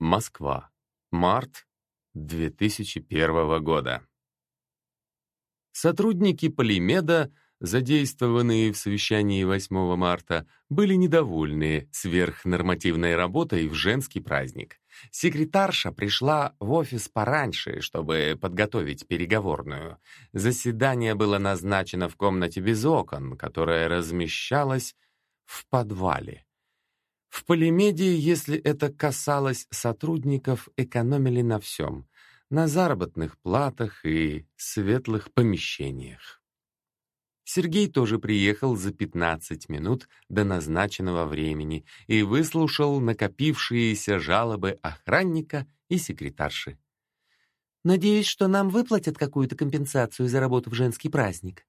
Москва. Март 2001 года. Сотрудники Полимеда, задействованные в совещании 8 марта, были недовольны сверхнормативной работой в женский праздник. Секретарша пришла в офис пораньше, чтобы подготовить переговорную. Заседание было назначено в комнате без окон, которая размещалась в подвале. В Полимедии, если это касалось сотрудников, экономили на всем — на заработных платах и светлых помещениях. Сергей тоже приехал за 15 минут до назначенного времени и выслушал накопившиеся жалобы охранника и секретарши. «Надеюсь, что нам выплатят какую-то компенсацию за работу в женский праздник».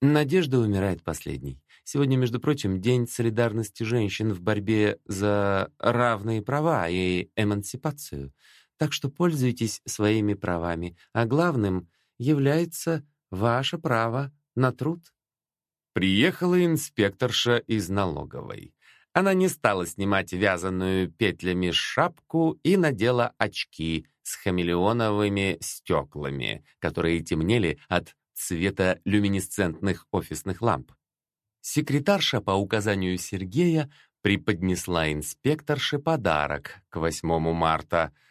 Надежда умирает последней. Сегодня, между прочим, День солидарности женщин в борьбе за равные права и эмансипацию. Так что пользуйтесь своими правами, а главным является ваше право на труд. Приехала инспекторша из налоговой. Она не стала снимать вязаную петлями шапку и надела очки с хамелеоновыми стеклами, которые темнели от цвета люминесцентных офисных ламп. Секретарша по указанию Сергея преподнесла инспекторше подарок к 8 марта —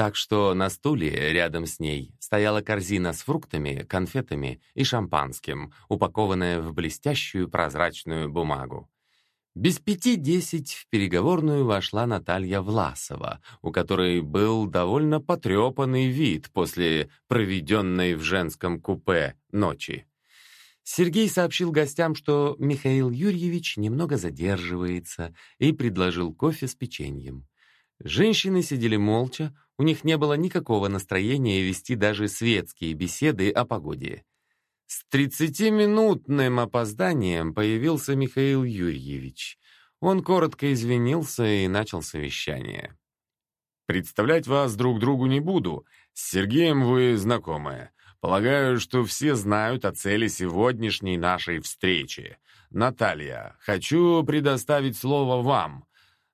так что на стуле рядом с ней стояла корзина с фруктами, конфетами и шампанским, упакованная в блестящую прозрачную бумагу. Без пяти десять в переговорную вошла Наталья Власова, у которой был довольно потрепанный вид после проведенной в женском купе ночи. Сергей сообщил гостям, что Михаил Юрьевич немного задерживается, и предложил кофе с печеньем. Женщины сидели молча, у них не было никакого настроения вести даже светские беседы о погоде. С тридцатиминутным опозданием появился Михаил Юрьевич. Он коротко извинился и начал совещание. «Представлять вас друг другу не буду. С Сергеем вы знакомы. Полагаю, что все знают о цели сегодняшней нашей встречи. Наталья, хочу предоставить слово вам.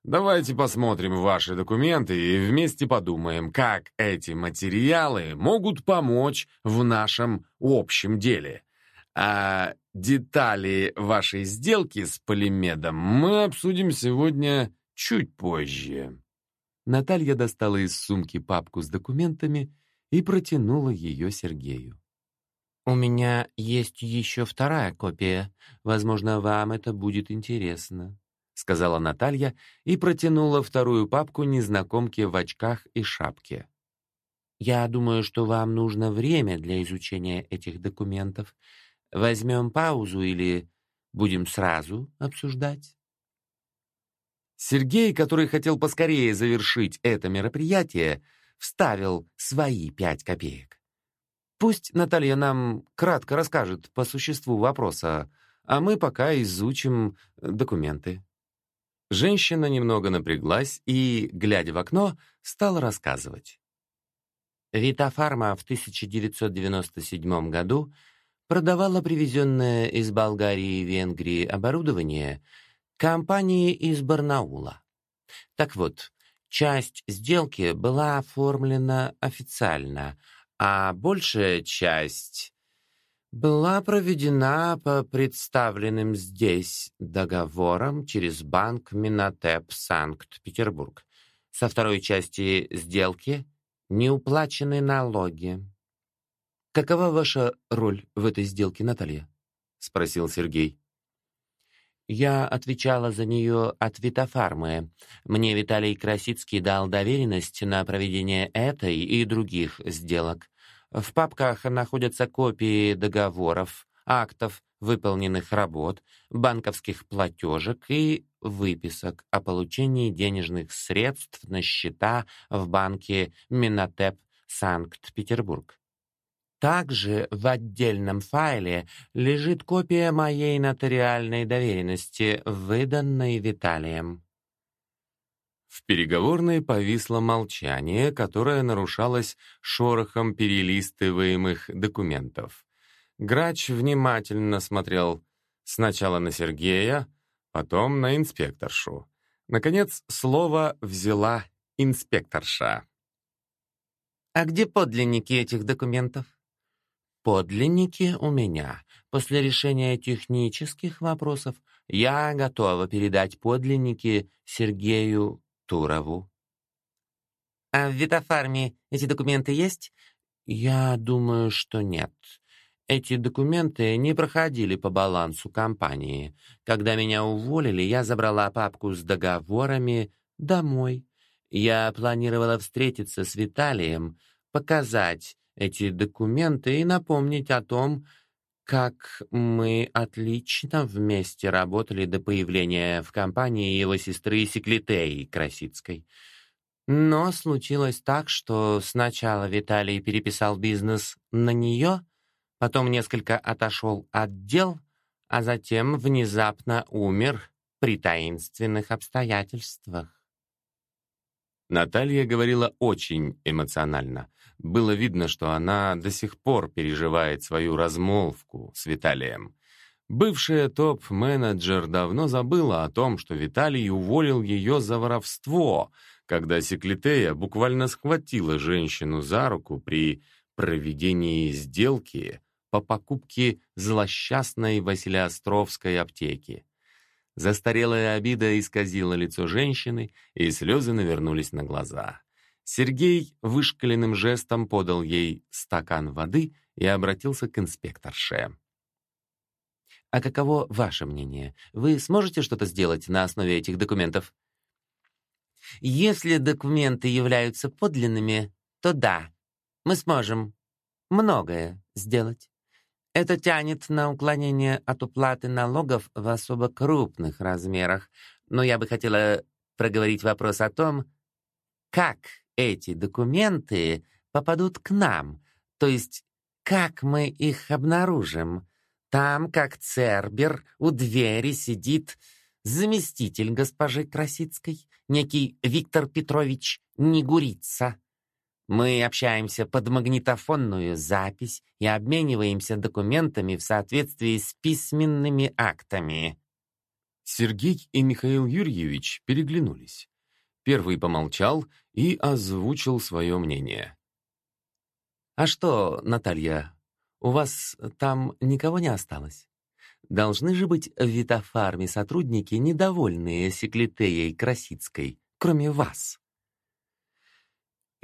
Давайте посмотрим ваши документы и вместе подумаем, как эти материалы могут помочь в нашем общем деле. А детали вашей сделки с Полимедом мы обсудим сегодня чуть позже. Наталья достала из сумки папку с документами и протянула ее Сергею. «У меня есть еще вторая копия. Возможно, вам это будет интересно», сказала Наталья и протянула вторую папку незнакомке в очках и шапке. Я думаю, что вам нужно время для изучения этих документов. Возьмем паузу или будем сразу обсуждать? Сергей, который хотел поскорее завершить это мероприятие, вставил свои пять копеек. Пусть Наталья нам кратко расскажет по существу вопроса, а мы пока изучим документы. Женщина немного напряглась и, глядя в окно, стала рассказывать. Витафарма в 1997 году продавала привезенное из Болгарии и Венгрии оборудование компании из Барнаула. Так вот, часть сделки была оформлена официально, а большая часть была проведена по представленным здесь договорам через банк Минотеп Санкт-Петербург. Со второй части сделки не уплачены налоги. Какова ваша роль в этой сделке, Наталья? спросил Сергей. Я отвечала за нее от Витофармы. Мне Виталий Красицкий дал доверенность на проведение этой и других сделок. В папках находятся копии договоров, актов выполненных работ, банковских платежек и выписок о получении денежных средств на счета в банке Минотеп Санкт-Петербург. Также в отдельном файле лежит копия моей нотариальной доверенности, выданной Виталием. В переговорной повисло молчание, которое нарушалось шорохом перелистываемых документов. Грач внимательно смотрел сначала на Сергея, потом на инспекторшу. Наконец, слово взяла инспекторша. «А где подлинники этих документов?» «Подлинники у меня. После решения технических вопросов я готова передать подлинники Сергею Турову». «А в Витофарме эти документы есть?» «Я думаю, что нет. Эти документы не проходили по балансу компании. Когда меня уволили, я забрала папку с договорами домой. Я планировала встретиться с Виталием, показать эти документы и напомнить о том, как мы отлично вместе работали до появления в компании его сестры Секлитеи Красицкой. Но случилось так, что сначала Виталий переписал бизнес на нее, потом несколько отошел от дел, а затем внезапно умер при таинственных обстоятельствах. Наталья говорила очень эмоционально. Было видно, что она до сих пор переживает свою размолвку с Виталием. Бывшая топ-менеджер давно забыла о том, что Виталий уволил ее за воровство, когда Секлитея буквально схватила женщину за руку при проведении сделки по покупке злосчастной Василиостровской аптеки. Застарелая обида исказила лицо женщины, и слезы навернулись на глаза. Сергей вышкаленным жестом подал ей стакан воды и обратился к инспекторше. «А каково ваше мнение? Вы сможете что-то сделать на основе этих документов?» «Если документы являются подлинными, то да, мы сможем многое сделать. Это тянет на уклонение от уплаты налогов в особо крупных размерах. Но я бы хотела проговорить вопрос о том, как эти документы попадут к нам, то есть как мы их обнаружим. Там, как Цербер, у двери сидит заместитель госпожи Красицкой, некий Виктор Петрович Негурица. Мы общаемся под магнитофонную запись и обмениваемся документами в соответствии с письменными актами. Сергей и Михаил Юрьевич переглянулись. Первый помолчал и озвучил свое мнение. «А что, Наталья, у вас там никого не осталось? Должны же быть в Витофарме сотрудники, недовольные Секлитеей Красицкой, кроме вас».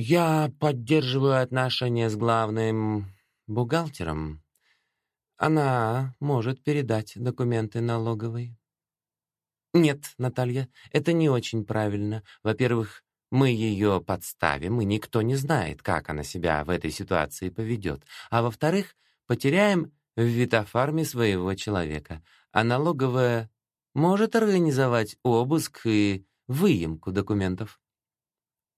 Я поддерживаю отношения с главным бухгалтером. Она может передать документы налоговой. Нет, Наталья, это не очень правильно. Во-первых, мы ее подставим, и никто не знает, как она себя в этой ситуации поведет. А во-вторых, потеряем в Витофарме своего человека. А налоговая может организовать обыск и выемку документов.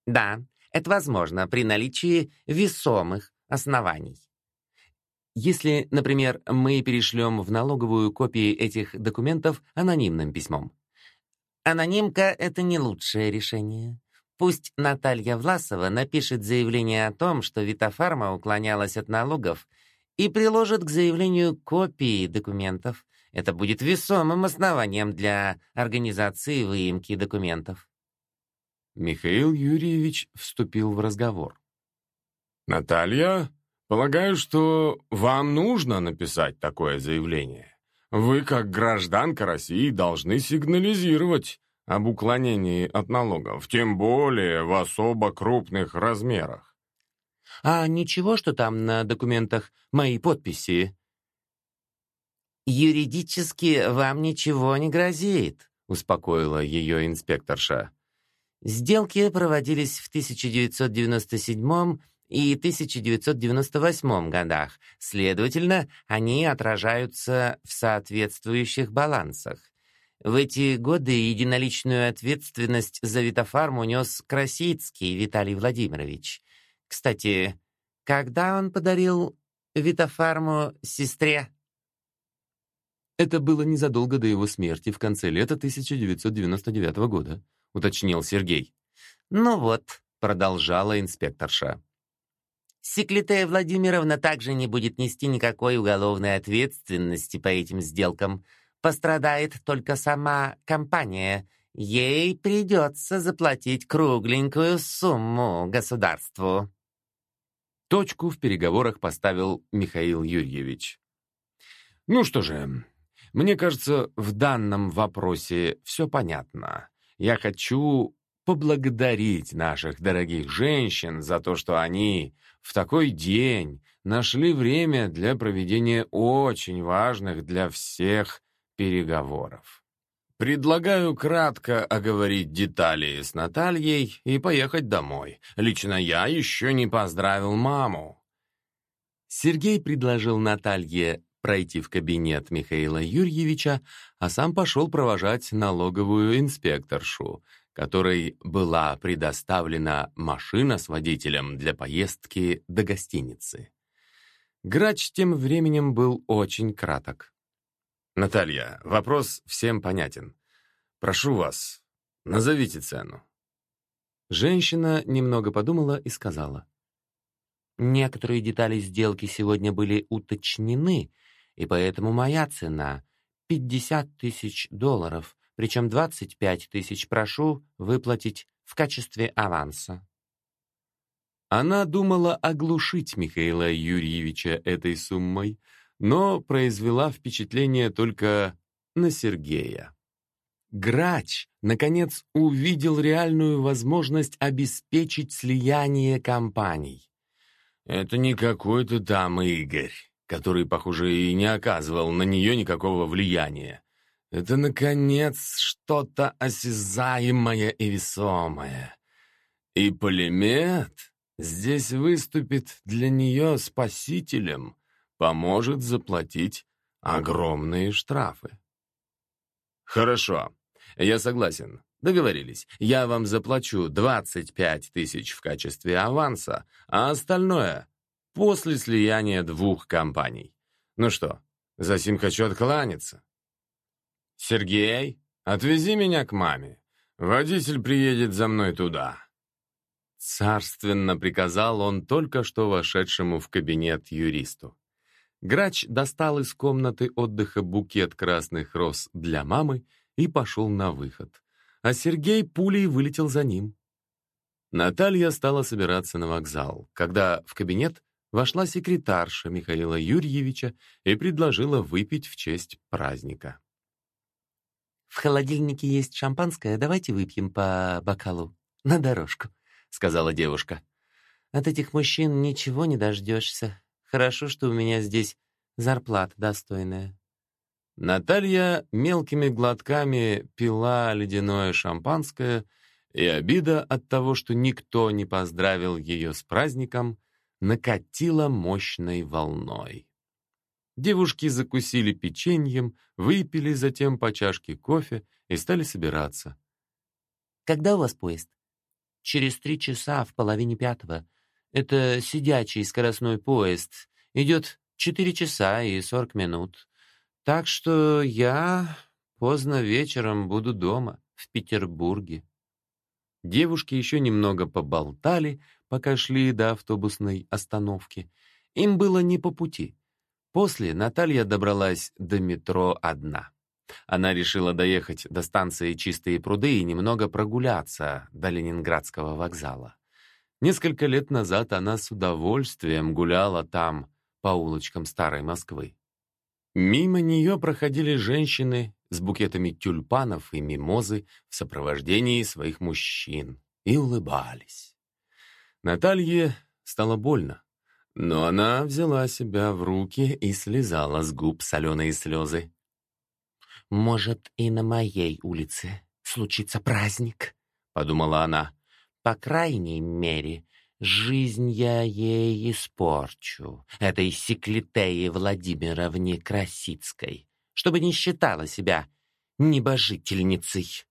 Да, это возможно при наличии весомых оснований. Если, например, мы перешлем в налоговую копии этих документов анонимным письмом. Анонимка — это не лучшее решение. Пусть Наталья Власова напишет заявление о том, что Витофарма уклонялась от налогов, и приложит к заявлению копии документов. Это будет весомым основанием для организации выемки документов. Михаил Юрьевич вступил в разговор. «Наталья, полагаю, что вам нужно написать такое заявление. Вы, как гражданка России, должны сигнализировать об уклонении от налогов, тем более в особо крупных размерах». «А ничего, что там на документах мои подписи?» «Юридически вам ничего не грозит», — успокоила ее инспекторша. Сделки проводились в 1997 и 1998 годах, следовательно, они отражаются в соответствующих балансах. В эти годы единоличную ответственность за Витофарм унес Красицкий Виталий Владимирович. Кстати, когда он подарил Витофарму сестре? Это было незадолго до его смерти в конце лета 1999 года уточнил Сергей. «Ну вот», — продолжала инспекторша. «Секлитея Владимировна также не будет нести никакой уголовной ответственности по этим сделкам. Пострадает только сама компания, ей придется заплатить кругленькую сумму государству. Точку в переговорах поставил Михаил Юрьевич. Ну что же, мне кажется, в данном вопросе все понятно. Я хочу поблагодарить наших дорогих женщин за то, что они в такой день нашли время для проведения очень важных для всех переговоров. Предлагаю кратко оговорить детали с Натальей и поехать домой. Лично я еще не поздравил маму. Сергей предложил Наталье пройти в кабинет Михаила Юрьевича, а сам пошел провожать налоговую инспекторшу, которой была предоставлена машина с водителем для поездки до гостиницы. Грач тем временем был очень краток. «Наталья, вопрос всем понятен. Прошу вас, назовите цену». Женщина немного подумала и сказала. «Некоторые детали сделки сегодня были уточнены, и поэтому моя цена — 50 тысяч долларов, причем 25 тысяч прошу выплатить в качестве аванса». Она думала оглушить Михаила Юрьевича этой суммой, но произвела впечатление только на Сергея. Грач, наконец, увидел реальную возможность обеспечить слияние компаний. Это не какой-то там Игорь, который, похоже, и не оказывал на нее никакого влияния. Это, наконец, что-то осязаемое и весомое. И Полимет здесь выступит для нее спасителем, поможет заплатить огромные штрафы. Хорошо, я согласен. Договорились. Я вам заплачу 25 тысяч в качестве аванса, а остальное — после слияния двух компаний. Ну что, за сим хочу откланяться. Сергей, отвези меня к маме. Водитель приедет за мной туда. Царственно приказал он только что вошедшему в кабинет юристу. Грач достал из комнаты отдыха букет красных роз для мамы и пошел на выход. А Сергей пулей вылетел за ним. Наталья стала собираться на вокзал, когда в кабинет вошла секретарша Михаила Юрьевича и предложила выпить в честь праздника. «В холодильнике есть шампанское, давайте выпьем по бокалу на дорожку», сказала девушка. От этих мужчин ничего не дождешься. Хорошо, что у меня здесь зарплата достойная. Наталья мелкими глотками пила ледяное шампанское, и обида от того, что никто не поздравил ее с праздником, накатила мощной волной. Девушки закусили печеньем, выпили затем по чашке кофе и стали собираться. «Когда у вас поезд?» через три часа в половине пятого. Это сидячий скоростной поезд. Идет четыре часа и сорок минут. Так что я поздно вечером буду дома, в Петербурге. Девушки еще немного поболтали, пока шли до автобусной остановки. Им было не по пути. После Наталья добралась до метро одна. Она решила доехать до станции Чистые пруды и немного прогуляться до Ленинградского вокзала. Несколько лет назад она с удовольствием гуляла там, по улочкам старой Москвы. Мимо нее проходили женщины с букетами тюльпанов и мимозы в сопровождении своих мужчин и улыбались. Наталье стало больно, но она взяла себя в руки и слезала с губ соленые слезы. «Может, и на моей улице случится праздник», — подумала она. «По крайней мере, жизнь я ей испорчу, этой Секлитее Владимировне Красицкой, чтобы не считала себя небожительницей».